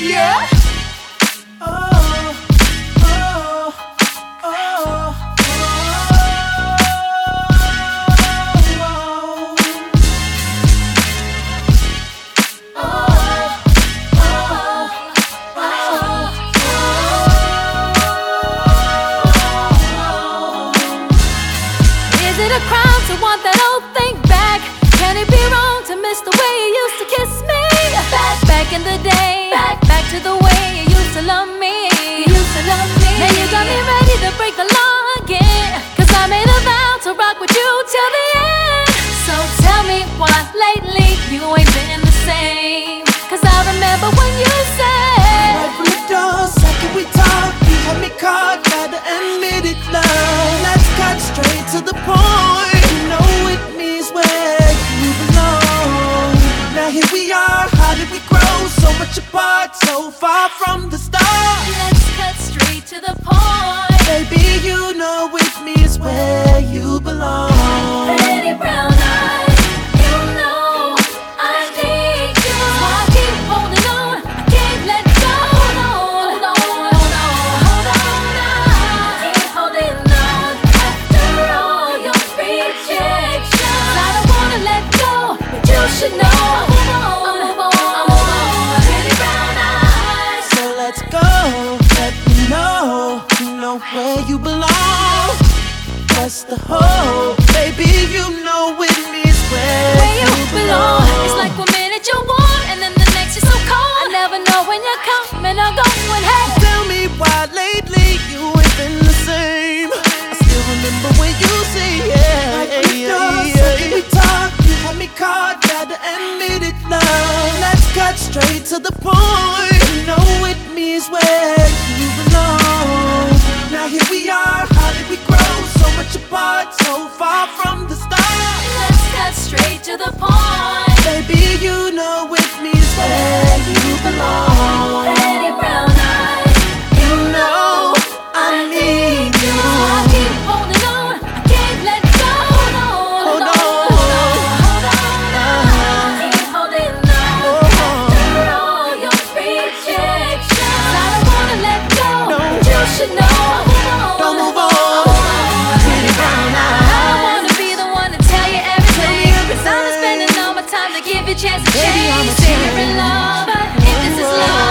Yeah? want lately. You ain't been the same. Cause I remember when you said, Right from the door, second we talked, you had me caught, gotta admit it now. Let's cut straight to the point. You know it means where you belong. Now here we are, how did we grow so much apart, so far from the you know where you belong. That's the hope, baby. You know it is where, where you, you belong. belong. It's like one minute you're warm, and then the next you're so cold. I never know when you're coming or going. Hey, tell me why lately you have been the same. I still remember when you say yeah, like we yeah, does, yeah, yeah. We talk, you had me caught, gotta admit it now. Let's cut straight to the point. You know it means where. the pond. chance to. Baby, I'm a lover. If this is love.